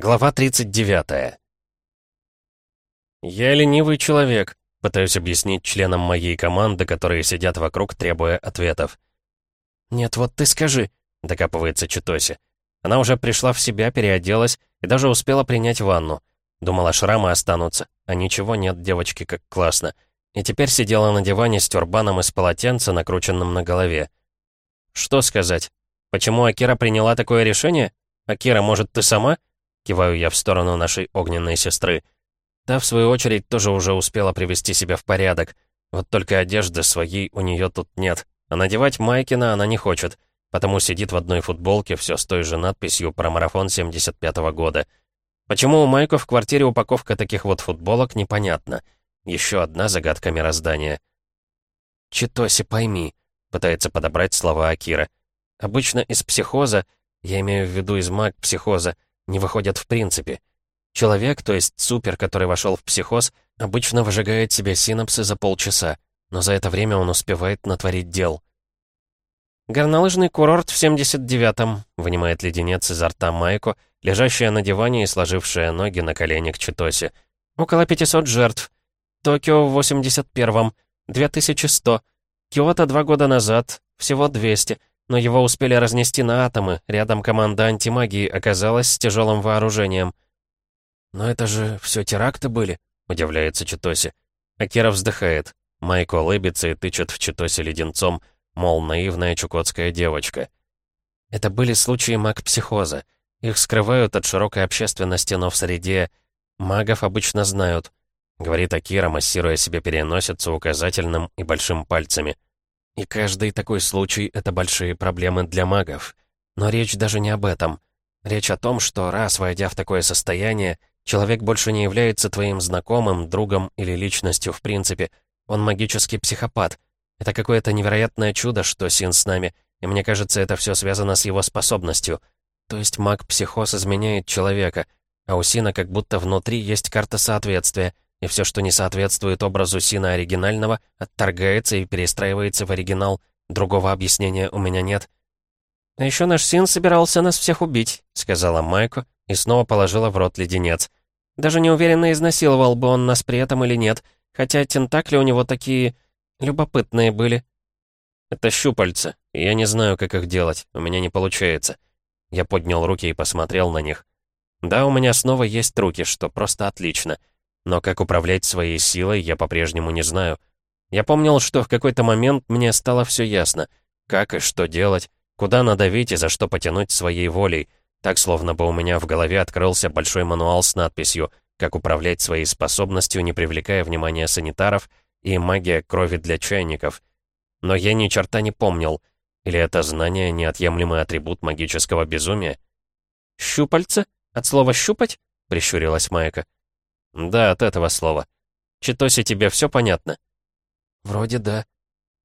Глава 39. Я ленивый человек, пытаюсь объяснить членам моей команды, которые сидят вокруг, требуя ответов. «Нет, вот ты скажи», — докапывается Читоси. Она уже пришла в себя, переоделась и даже успела принять ванну. Думала, шрамы останутся, а ничего нет, девочки, как классно. И теперь сидела на диване с тюрбаном из полотенца, накрученным на голове. Что сказать? Почему Акира приняла такое решение? Акира, может, ты сама? Киваю я в сторону нашей огненной сестры. Та, в свою очередь, тоже уже успела привести себя в порядок. Вот только одежды своей у нее тут нет. А надевать Майкина она не хочет, потому сидит в одной футболке, все с той же надписью про марафон 75-го года. Почему у Майка в квартире упаковка таких вот футболок, непонятно. Еще одна загадка мироздания. «Читоси, пойми», — пытается подобрать слова Акира. «Обычно из психоза, я имею в виду из маг-психоза, не выходят в принципе. Человек, то есть супер, который вошел в психоз, обычно выжигает себе синапсы за полчаса, но за это время он успевает натворить дел. «Горнолыжный курорт в 79-м», — вынимает леденец изо рта Майко, лежащая на диване и сложившая ноги на коленях Читоси. «Около 500 жертв. Токио в 81-м. 2100. Киото два года назад. Всего 200 но его успели разнести на атомы, рядом команда антимагии оказалась с тяжелым вооружением. «Но это же все теракты были?» — удивляется Читоси. Акира вздыхает. Майко улыбится и тычет в Читоси леденцом, мол, наивная чукотская девочка. Это были случаи маг-психоза. Их скрывают от широкой общественности, но в среде магов обычно знают. Говорит Акира, массируя себе переносицу указательным и большим пальцами. И каждый такой случай — это большие проблемы для магов. Но речь даже не об этом. Речь о том, что раз, войдя в такое состояние, человек больше не является твоим знакомым, другом или личностью в принципе. Он магический психопат. Это какое-то невероятное чудо, что Син с нами, и мне кажется, это все связано с его способностью. То есть маг-психоз изменяет человека, а у Сина как будто внутри есть карта соответствия — и все, что не соответствует образу Сина оригинального, отторгается и перестраивается в оригинал. Другого объяснения у меня нет. «А еще наш Син собирался нас всех убить», — сказала Майко и снова положила в рот леденец. «Даже не уверенно изнасиловал бы он нас при этом или нет, хотя тентакли у него такие... любопытные были». «Это щупальца, и я не знаю, как их делать, у меня не получается». Я поднял руки и посмотрел на них. «Да, у меня снова есть руки, что просто отлично». Но как управлять своей силой, я по-прежнему не знаю. Я помнил, что в какой-то момент мне стало все ясно. Как и что делать, куда надавить и за что потянуть своей волей. Так, словно бы у меня в голове открылся большой мануал с надписью «Как управлять своей способностью, не привлекая внимания санитаров» и «Магия крови для чайников». Но я ни черта не помнил. Или это знание — неотъемлемый атрибут магического безумия? «Щупальца? От слова «щупать»?» — прищурилась Майка. «Да, от этого слова. Читоси, тебе все понятно?» «Вроде да».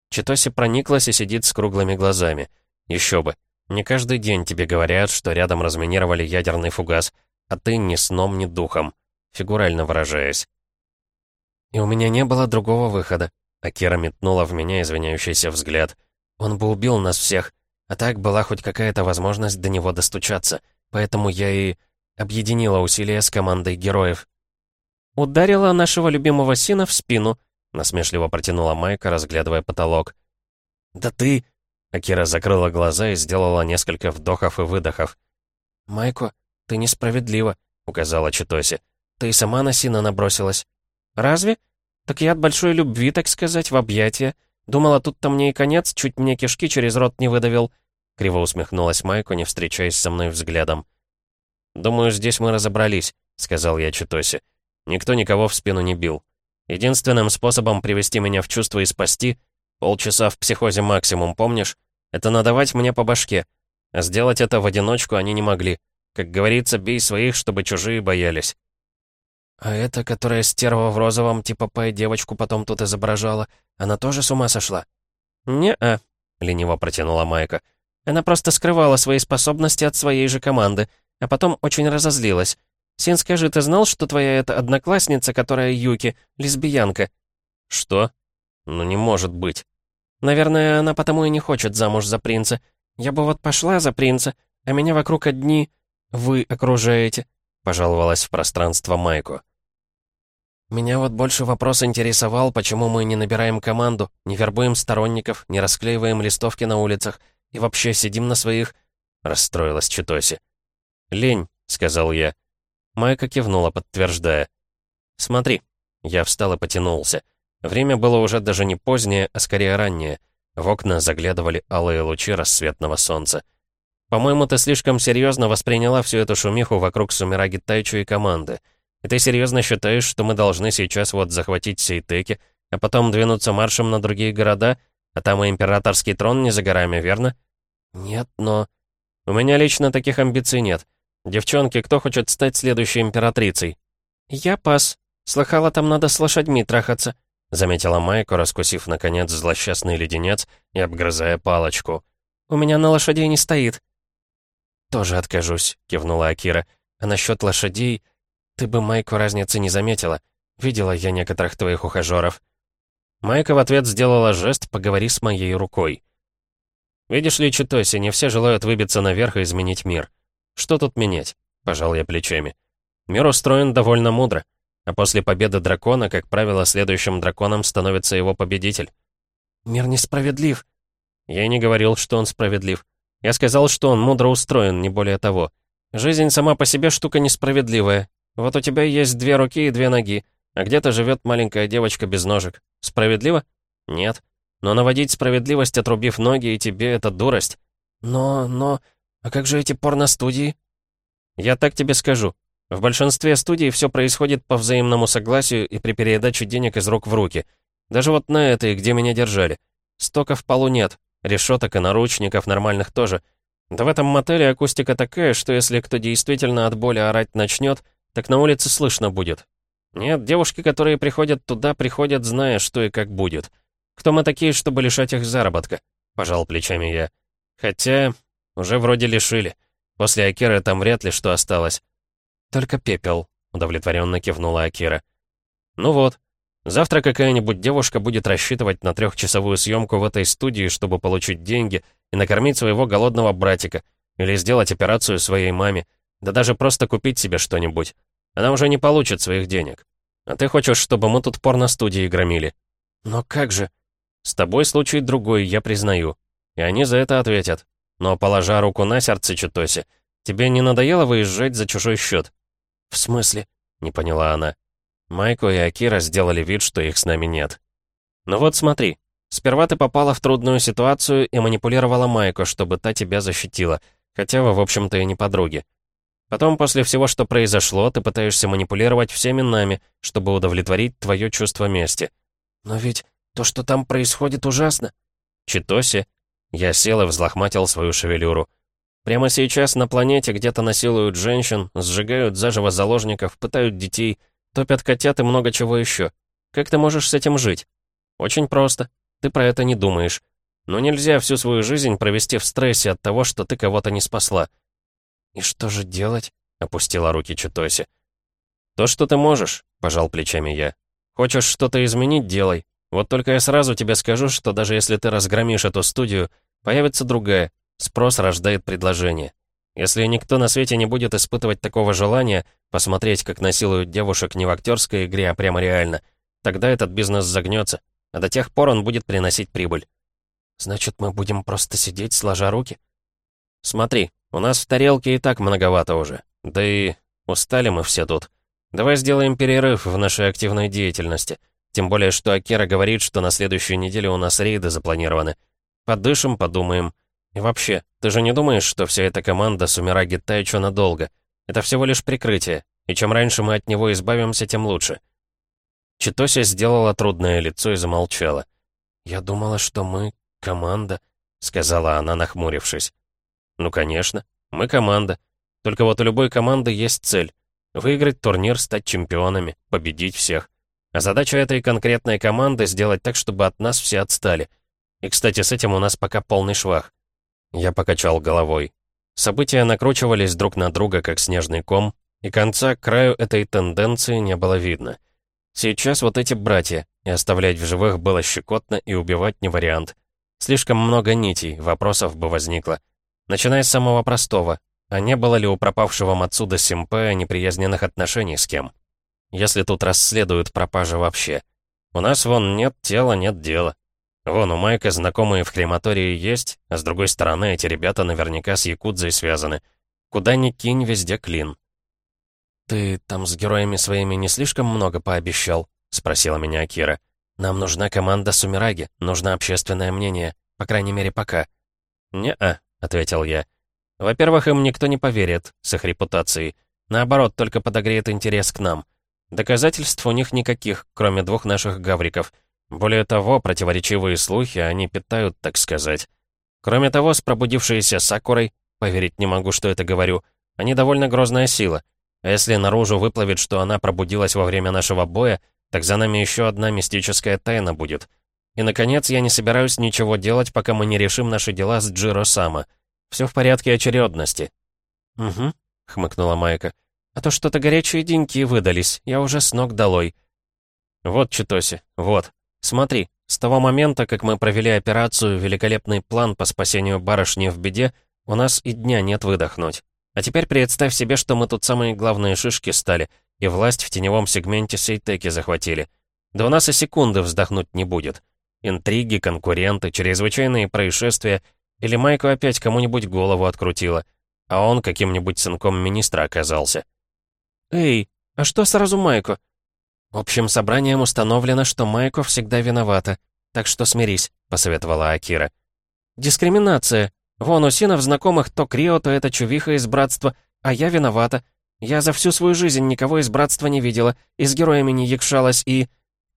Читоси прониклась и сидит с круглыми глазами. Еще бы. Не каждый день тебе говорят, что рядом разминировали ядерный фугас, а ты ни сном, ни духом, фигурально выражаясь. И у меня не было другого выхода. Акира метнула в меня извиняющийся взгляд. Он бы убил нас всех, а так была хоть какая-то возможность до него достучаться. Поэтому я и объединила усилия с командой героев. «Ударила нашего любимого сына в спину», — насмешливо протянула Майка, разглядывая потолок. «Да ты...» — Акира закрыла глаза и сделала несколько вдохов и выдохов. «Майко, ты несправедлива», — указала Читоси. «Ты и сама на сына набросилась». «Разве? Так я от большой любви, так сказать, в объятия. Думала, тут-то мне и конец, чуть мне кишки через рот не выдавил». Криво усмехнулась Майко, не встречаясь со мной взглядом. «Думаю, здесь мы разобрались», — сказал я Читоси. Никто никого в спину не бил. Единственным способом привести меня в чувство и спасти — полчаса в психозе максимум, помнишь? Это надавать мне по башке. А сделать это в одиночку они не могли. Как говорится, бей своих, чтобы чужие боялись. А эта, которая стерва в розовом, типа пай девочку потом тут изображала, она тоже с ума сошла? «Не-а», — лениво протянула Майка. «Она просто скрывала свои способности от своей же команды, а потом очень разозлилась. «Син, скажи, ты знал, что твоя эта одноклассница, которая Юки, лесбиянка?» «Что? Ну не может быть». «Наверное, она потому и не хочет замуж за принца. Я бы вот пошла за принца, а меня вокруг одни... вы окружаете. — пожаловалась в пространство Майку. «Меня вот больше вопрос интересовал, почему мы не набираем команду, не вербуем сторонников, не расклеиваем листовки на улицах и вообще сидим на своих...» — расстроилась Читоси. «Лень», — сказал я. Майка кивнула, подтверждая. «Смотри». Я встал и потянулся. Время было уже даже не позднее, а скорее раннее. В окна заглядывали алые лучи рассветного солнца. «По-моему, ты слишком серьезно восприняла всю эту шумиху вокруг Сумираги Тайчу и команды. И ты серьезно считаешь, что мы должны сейчас вот захватить Сейтеки, а потом двинуться маршем на другие города, а там и императорский трон не за горами, верно? Нет, но... У меня лично таких амбиций нет. Девчонки, кто хочет стать следующей императрицей? Я пас. Слыхала, там надо с лошадьми трахаться. Заметила Майку, раскусив, наконец, злосчастный леденец и обгрызая палочку. «У меня на лошадей не стоит». «Тоже откажусь», — кивнула Акира. «А насчет лошадей...» «Ты бы, Майку, разницы не заметила. Видела я некоторых твоих ухажеров». Майка в ответ сделала жест «поговори с моей рукой». «Видишь ли, Читоси, не все желают выбиться наверх и изменить мир. Что тут менять?» — пожал я плечами. «Мир устроен довольно мудро, а после победы дракона, как правило, следующим драконом становится его победитель». «Мир несправедлив». Я не говорил, что он справедлив. Я сказал, что он мудро устроен, не более того. Жизнь сама по себе штука несправедливая, вот у тебя есть две руки и две ноги, а где-то живет маленькая девочка без ножек. Справедливо? Нет. Но наводить справедливость, отрубив ноги, и тебе — это дурость. Но, но... А как же эти порностудии? Я так тебе скажу. В большинстве студий все происходит по взаимному согласию и при передаче денег из рук в руки. Даже вот на этой, где меня держали. Стока в полу нет, решеток и наручников нормальных тоже. Да в этом мотеле акустика такая, что если кто действительно от боли орать начнет, так на улице слышно будет. Нет, девушки, которые приходят туда, приходят, зная, что и как будет. Кто мы такие, чтобы лишать их заработка? Пожал плечами я. Хотя, уже вроде лишили. После Акиры там вряд ли что осталось. Только пепел, удовлетворенно кивнула Акира. Ну вот, завтра какая-нибудь девушка будет рассчитывать на трехчасовую съемку в этой студии, чтобы получить деньги и накормить своего голодного братика, или сделать операцию своей маме, да даже просто купить себе что-нибудь. Она уже не получит своих денег. А ты хочешь, чтобы мы тут порно-студии громили? Но как же? С тобой случай другой, я признаю. И они за это ответят. Но, положа руку на сердце, Читоси, тебе не надоело выезжать за чужой счет? В смысле? Не поняла она. Майко и Акира сделали вид, что их с нами нет. Ну вот смотри. Сперва ты попала в трудную ситуацию и манипулировала Майко, чтобы та тебя защитила. Хотя вы, в общем-то, и не подруги. Потом, после всего, что произошло, ты пытаешься манипулировать всеми нами, чтобы удовлетворить твое чувство мести. Но ведь то, что там происходит, ужасно. Читоси. Я сел и взлохматил свою шевелюру. Прямо сейчас на планете где-то насилуют женщин, сжигают заживо заложников, пытают детей, топят котят и много чего еще. Как ты можешь с этим жить? Очень просто. Ты про это не думаешь. Но нельзя всю свою жизнь провести в стрессе от того, что ты кого-то не спасла. «И что же делать?» — опустила руки Читоси. «То, что ты можешь», — пожал плечами я. «Хочешь что-то изменить — делай. Вот только я сразу тебе скажу, что даже если ты разгромишь эту студию, появится другая. Спрос рождает предложение. Если никто на свете не будет испытывать такого желания, посмотреть, как насилуют девушек не в актерской игре, а прямо реально, тогда этот бизнес загнется, а до тех пор он будет приносить прибыль. Значит, мы будем просто сидеть, сложа руки? Смотри, у нас в тарелке и так многовато уже. Да и устали мы все тут. Давай сделаем перерыв в нашей активной деятельности. Тем более, что Акера говорит, что на следующей неделе у нас рейды запланированы. Подышим, подумаем. И вообще, ты же не думаешь, что вся эта команда Сумираги Тайчо надолго? Это всего лишь прикрытие, и чем раньше мы от него избавимся, тем лучше. Читося сделала трудное лицо и замолчала. «Я думала, что мы команда», — сказала она, нахмурившись. Ну, конечно. Мы команда. Только вот у любой команды есть цель. Выиграть турнир, стать чемпионами, победить всех. А задача этой конкретной команды — сделать так, чтобы от нас все отстали. И, кстати, с этим у нас пока полный швах. Я покачал головой. События накручивались друг на друга, как снежный ком, и конца к краю этой тенденции не было видно. Сейчас вот эти братья, и оставлять в живых было щекотно, и убивать не вариант. Слишком много нитей, вопросов бы возникло. Начиная с самого простого. а не было ли у пропавшего Мацуда Симпе неприязненных отношений с кем. Если тут расследуют пропажи вообще. У нас вон нет тела, нет дела. Вон у Майка знакомые в крематории есть, а с другой стороны эти ребята наверняка с Якудзой связаны. Куда ни кинь, везде клин. «Ты там с героями своими не слишком много пообещал?» — спросила меня Акира. «Нам нужна команда Сумираги, нужно общественное мнение, по крайней мере, пока». «Не-а», — ответил я. «Во-первых, им никто не поверит, с их репутацией. Наоборот, только подогреет интерес к нам. Доказательств у них никаких, кроме двух наших гавриков. Более того, противоречивые слухи они питают, так сказать. Кроме того, с пробудившейся Сакурой, поверить не могу, что это говорю, они довольно грозная сила. А если наружу выплывет, что она пробудилась во время нашего боя, так за нами еще одна мистическая тайна будет. И, наконец, я не собираюсь ничего делать, пока мы не решим наши дела с Джиро Сама. Все в порядке очередности. «Угу», — хмыкнула Майка. «А то что-то горячие деньки выдались, я уже с ног долой». «Вот, Читоси, вот. Смотри, с того момента, как мы провели операцию «Великолепный план по спасению барышни в беде», у нас и дня нет выдохнуть. А теперь представь себе, что мы тут самые главные шишки стали, и власть в теневом сегменте Сейтеки захватили. Да у нас и секунды вздохнуть не будет. Интриги, конкуренты, чрезвычайные происшествия, или Майку опять кому-нибудь голову открутила, а он каким-нибудь сынком министра оказался. «Эй, а что сразу Майку?» «Общим собранием установлено, что Майко всегда виновата, так что смирись», — посоветовала Акира. «Дискриминация», Вон у Синов знакомых то Крио, то это Чувиха из Братства, а я виновата. Я за всю свою жизнь никого из Братства не видела, и с героями не якшалась, и...»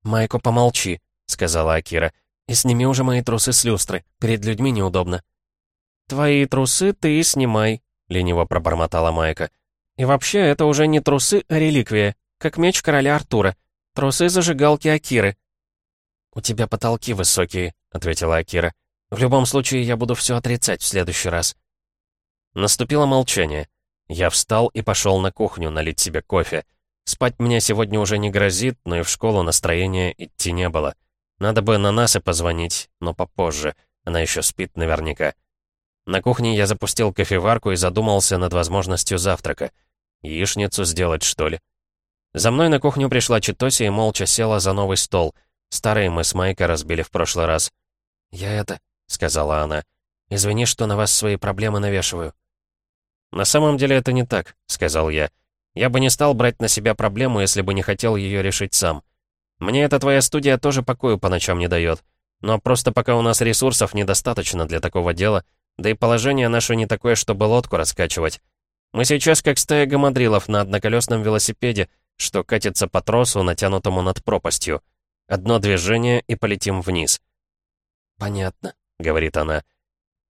«Майко, помолчи», — сказала Акира. «И сними уже мои трусы с люстры. Перед людьми неудобно». «Твои трусы ты и снимай», — лениво пробормотала Майка. «И вообще, это уже не трусы, а реликвия, как меч короля Артура. Трусы зажигалки Акиры». «У тебя потолки высокие», — ответила Акира. В любом случае, я буду все отрицать в следующий раз. Наступило молчание. Я встал и пошел на кухню налить себе кофе. Спать мне сегодня уже не грозит, но и в школу настроения идти не было. Надо бы на нас и позвонить, но попозже. Она еще спит наверняка. На кухне я запустил кофеварку и задумался над возможностью завтрака. Яичницу сделать, что ли? За мной на кухню пришла Читоси и молча села за новый стол. Старый мы с Майкой разбили в прошлый раз. «Я это...» — сказала она. «Извини, что на вас свои проблемы навешиваю». «На самом деле это не так», — сказал я. «Я бы не стал брать на себя проблему, если бы не хотел ее решить сам. Мне эта твоя студия тоже покою по ночам не дает. Но просто пока у нас ресурсов недостаточно для такого дела, да и положение наше не такое, чтобы лодку раскачивать. Мы сейчас как стая гамадрилов на одноколесном велосипеде, что катится по тросу, натянутому над пропастью. Одно движение и полетим вниз». «Понятно», — говорит она.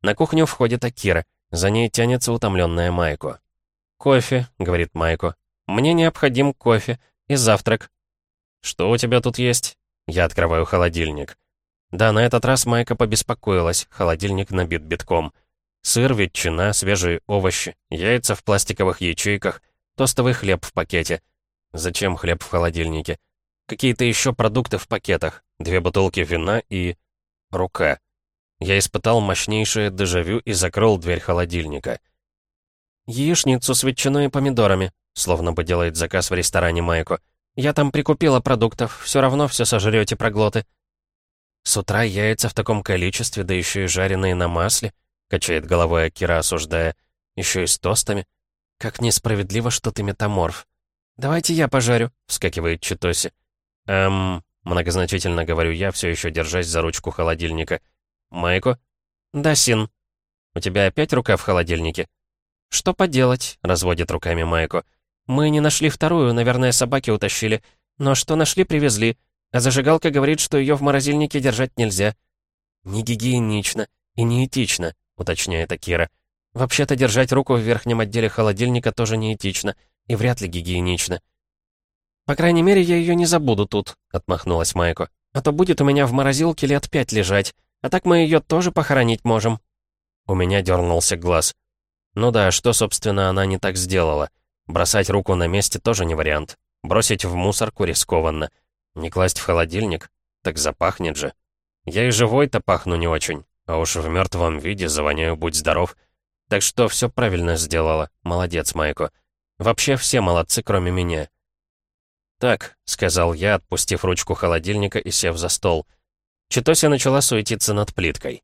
На кухню входит Акира. За ней тянется утомленная Майко. «Кофе», — говорит Майко. «Мне необходим кофе и завтрак». «Что у тебя тут есть?» Я открываю холодильник. Да, на этот раз Майка побеспокоилась. Холодильник набит битком. Сыр, ветчина, свежие овощи, яйца в пластиковых ячейках, тостовый хлеб в пакете. Зачем хлеб в холодильнике? Какие-то еще продукты в пакетах. Две бутылки вина и... рука. Я испытал мощнейшее дежавю и закрыл дверь холодильника. «Яичницу с ветчиной и помидорами», словно бы делает заказ в ресторане Майко. «Я там прикупила продуктов, все равно все сожрете проглоты». «С утра яйца в таком количестве, да еще и жареные на масле», качает головой Акира, осуждая. «Еще и с тостами. Как несправедливо, что ты метаморф». «Давайте я пожарю», — вскакивает Читоси. «Эм...» — многозначительно говорю я, все еще держась за ручку холодильника. «Майко?» «Да, Син». «У тебя опять рука в холодильнике?» «Что поделать?» — разводит руками Майко. «Мы не нашли вторую, наверное, собаки утащили. Но что нашли, привезли. А зажигалка говорит, что ее в морозильнике держать нельзя». «Не гигиенично и не этично», — уточняет Акира. «Вообще-то держать руку в верхнем отделе холодильника тоже не этично и вряд ли гигиенично». «По крайней мере, я ее не забуду тут», — отмахнулась Майко. «А то будет у меня в морозилке лет пять лежать. А так мы ее тоже похоронить можем». У меня дернулся глаз. Ну да, что, собственно, она не так сделала? Бросать руку на месте тоже не вариант. Бросить в мусорку рискованно. Не класть в холодильник? Так запахнет же. Я и живой-то пахну не очень. А уж в мертвом виде завоняю, будь здоров. Так что все правильно сделала. Молодец, Майко. Вообще все молодцы, кроме меня. «Так», — сказал я, отпустив ручку холодильника и сев за стол. Читося начала суетиться над плиткой.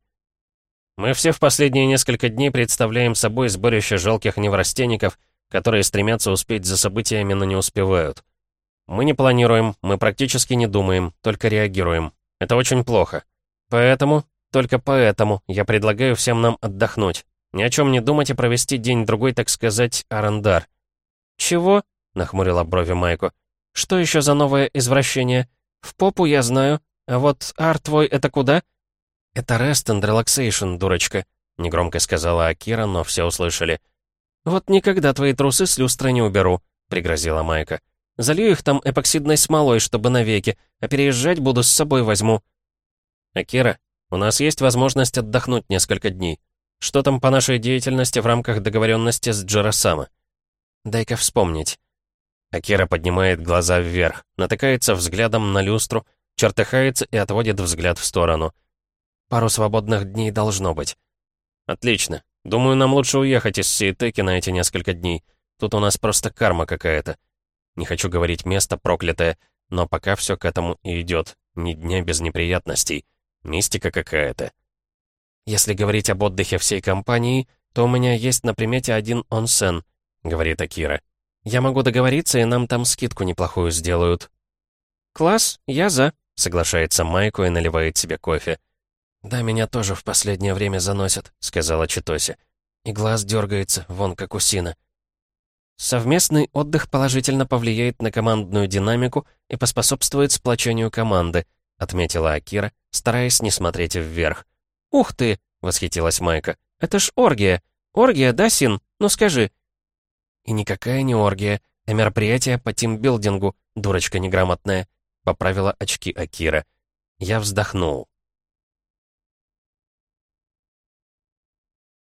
«Мы все в последние несколько дней представляем собой сборище жалких неврастенников, которые стремятся успеть за событиями, но не успевают. Мы не планируем, мы практически не думаем, только реагируем. Это очень плохо. Поэтому, только поэтому, я предлагаю всем нам отдохнуть. Ни о чем не думать и провести день-другой, так сказать, арандар. «Чего?» — нахмурила брови Майку. «Что еще за новое извращение? В попу я знаю, а вот ар твой это куда?» «Это rest and relaxation, дурочка», — негромко сказала Акира, но все услышали. «Вот никогда твои трусы с люстры не уберу», — пригрозила Майка. «Залью их там эпоксидной смолой, чтобы навеки, а переезжать буду с собой возьму». «Акира, у нас есть возможность отдохнуть несколько дней. Что там по нашей деятельности в рамках договоренности с Джарасама?» «Дай-ка вспомнить». Акира поднимает глаза вверх, натыкается взглядом на люстру, чертыхается и отводит взгляд в сторону. «Пару свободных дней должно быть». «Отлично. Думаю, нам лучше уехать из Сиетеки на эти несколько дней. Тут у нас просто карма какая-то. Не хочу говорить место проклятое, но пока все к этому и идет. Ни дня без неприятностей. Мистика какая-то. Если говорить об отдыхе всей компании, то у меня есть на примете один онсен, говорит Акира. Я могу договориться, и нам там скидку неплохую сделают. Класс, я за, соглашается Майко и наливает себе кофе. «Да, меня тоже в последнее время заносят», — сказала Читоси. «И глаз дергается, вон как у Сина». Совместный отдых положительно повлияет на командную динамику и поспособствует сплочению команды, отметила Акира, стараясь не смотреть вверх. «Ух ты!» — восхитилась Майка. «Это ж оргия! Оргия, да, Син? Ну скажи!» «И никакая не оргия, а мероприятие по тимбилдингу, дурочка неграмотная», — поправила очки Акира. Я вздохнул.